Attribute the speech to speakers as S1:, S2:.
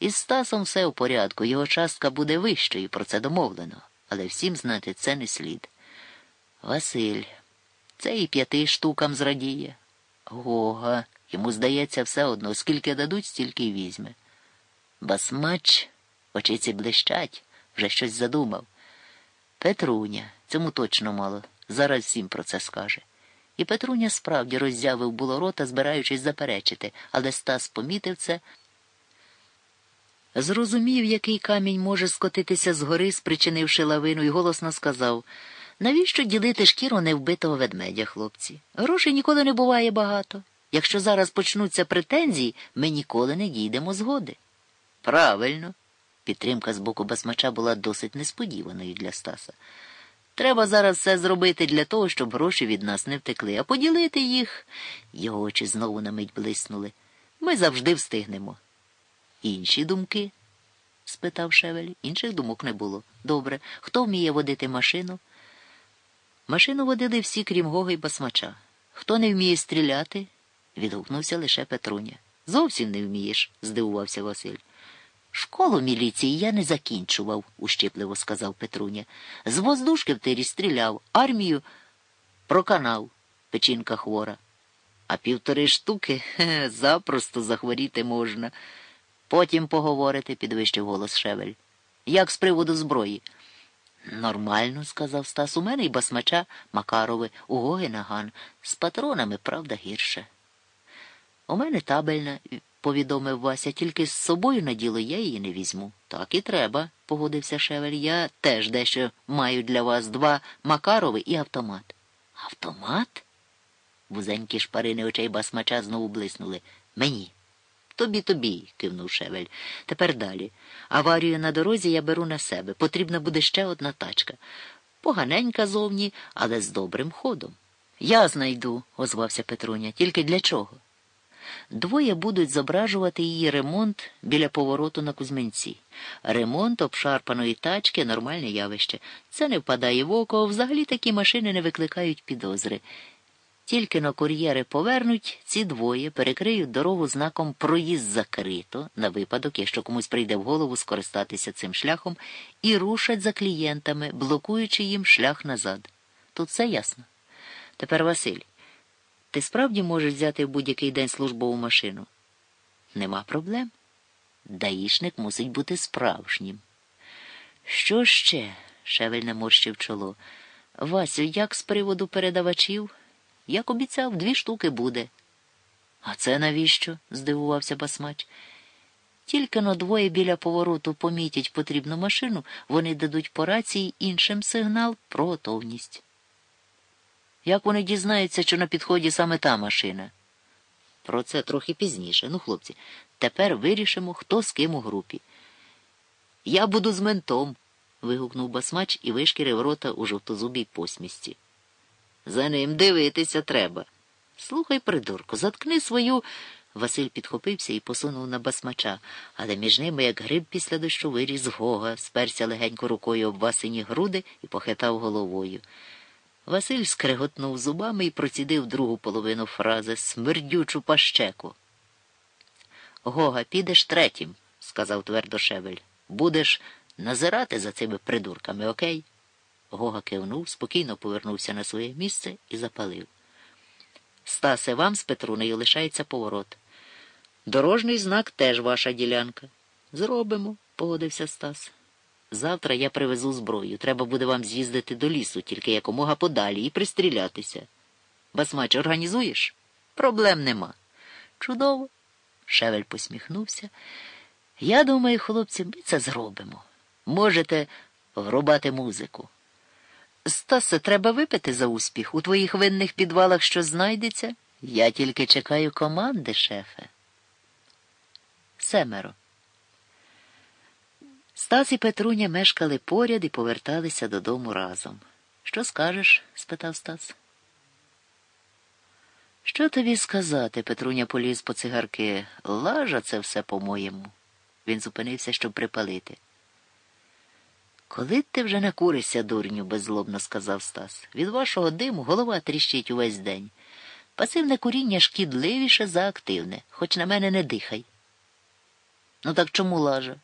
S1: Із Стасом все в порядку, його частка буде вищою, про це домовлено. Але всім знати це не слід. Василь, це і п'яти штукам зрадіє. Гога, йому здається, все одно, скільки дадуть, стільки й візьме. Басмач, очиці блищать, вже щось задумав. Петруня, цьому точно мало, зараз всім про це скаже. І Петруня справді роззявив було рота, збираючись заперечити, але Стас помітив це. Зрозумів, який камінь може скотитися з гори, спричинивши лавину, і голосно сказав навіщо ділити шкіру невбитого ведмедя, хлопці? Грошей ніколи не буває багато. Якщо зараз почнуться претензії, ми ніколи не дійдемо згоди. Правильно. Підтримка з боку басмача була досить несподіваною для Стаса. Треба зараз все зробити для того, щоб гроші від нас не втекли, а поділити їх. Його очі знову на мить блиснули. Ми завжди встигнемо. Інші думки? спитав Шевель. Інших думок не було. Добре. Хто вміє водити машину? Машину водили всі, крім Гога й басмача. Хто не вміє стріляти? відгукнувся лише Петруня. Зовсім не вмієш, здивувався Василь. Школу міліції я не закінчував, ущипливо сказав Петруня. З воздушки в тирі стріляв, армію проканав, печінка хвора. А півтори штуки хе, запросто захворіти можна. Потім поговорити, підвищив голос Шевель. Як з приводу зброї? Нормально, сказав Стас. У мене і басмача Макарови, у Гоги наган. З патронами, правда, гірше. У мене табельна, повідомив Вася, тільки з собою на діло я її не візьму. Так і треба, погодився Шевель. Я теж дещо маю для вас два Макарови і автомат. Автомат? Вузенькі шпарини очей басмача знову блиснули. Мені. Тобі, тобі, кивнув Шевель. Тепер далі. Аварію на дорозі я беру на себе. Потрібна буде ще одна тачка. Поганенька зовні, але з добрим ходом. Я знайду, озвався Петруня. Тільки для чого? Двоє будуть зображувати її ремонт біля повороту на Кузьменці. Ремонт обшарпаної тачки нормальне явище. Це не впадає в око, взагалі такі машини не викликають підозри. Тільки на кур'єри повернуть, ці двоє перекриють дорогу знаком Проїзд закрито на випадок, якщо комусь прийде в голову скористатися цим шляхом, і рушать за клієнтами, блокуючи їм шлях назад. Тут все ясно. Тепер Василь, ти справді можеш взяти в будь-який день службову машину? Нема проблем. Даїшник мусить бути справжнім. Що ще? Шевель наморщив чоло. Васю, як з приводу передавачів? Як обіцяв, дві штуки буде. А це навіщо? здивувався басмач. Тільки но двоє біля повороту помітять потрібну машину, вони дадуть по рації іншим сигнал про готовність. Як вони дізнаються, що на підході саме та машина? Про це трохи пізніше. Ну, хлопці, тепер вирішимо, хто з ким у групі. Я буду з ментом. вигукнув басмач і вишкірив рота у жовтозубій посмісті. За ним дивитися треба. Слухай, придурку, заткни свою. Василь підхопився і посунув на басмача, але між ними, як гриб після дощу, виріс Гога, сперся легенько рукою об васині груди і похитав головою. Василь скреготнув зубами і процідив другу половину фрази смердючу пащеку. Гога, підеш третім, сказав твердо Шевель. Будеш назирати за цими придурками, окей? Гога кивнув, спокійно повернувся на своє місце і запалив. Стасе, вам з Петрунею лишається поворот. Дорожній знак теж ваша ділянка. Зробимо, погодився Стас. Завтра я привезу зброю. Треба буде вам з'їздити до лісу, тільки якомога подалі, і пристрілятися. Басмач, організуєш? Проблем нема. Чудово. Шевель посміхнувся. Я думаю, хлопці, ми це зробимо. Можете врубати музику. Стасе, треба випити за успіх. У твоїх винних підвалах що знайдеться? Я тільки чекаю команди, шефе. Семеро. Стас і Петруня мешкали поряд і поверталися додому разом. Що скажеш? спитав Стас. Що тобі сказати? Петруня поліз по цигарки. Лажа це все, по-моєму. Він зупинився, щоб припалити. Коли ти вже накуришся, дурню, беззлобно сказав Стас. Від вашого диму голова тріщить увесь день. Пасивне куріння шкідливіше за активне, хоч на мене не дихай. Ну так чому лажа?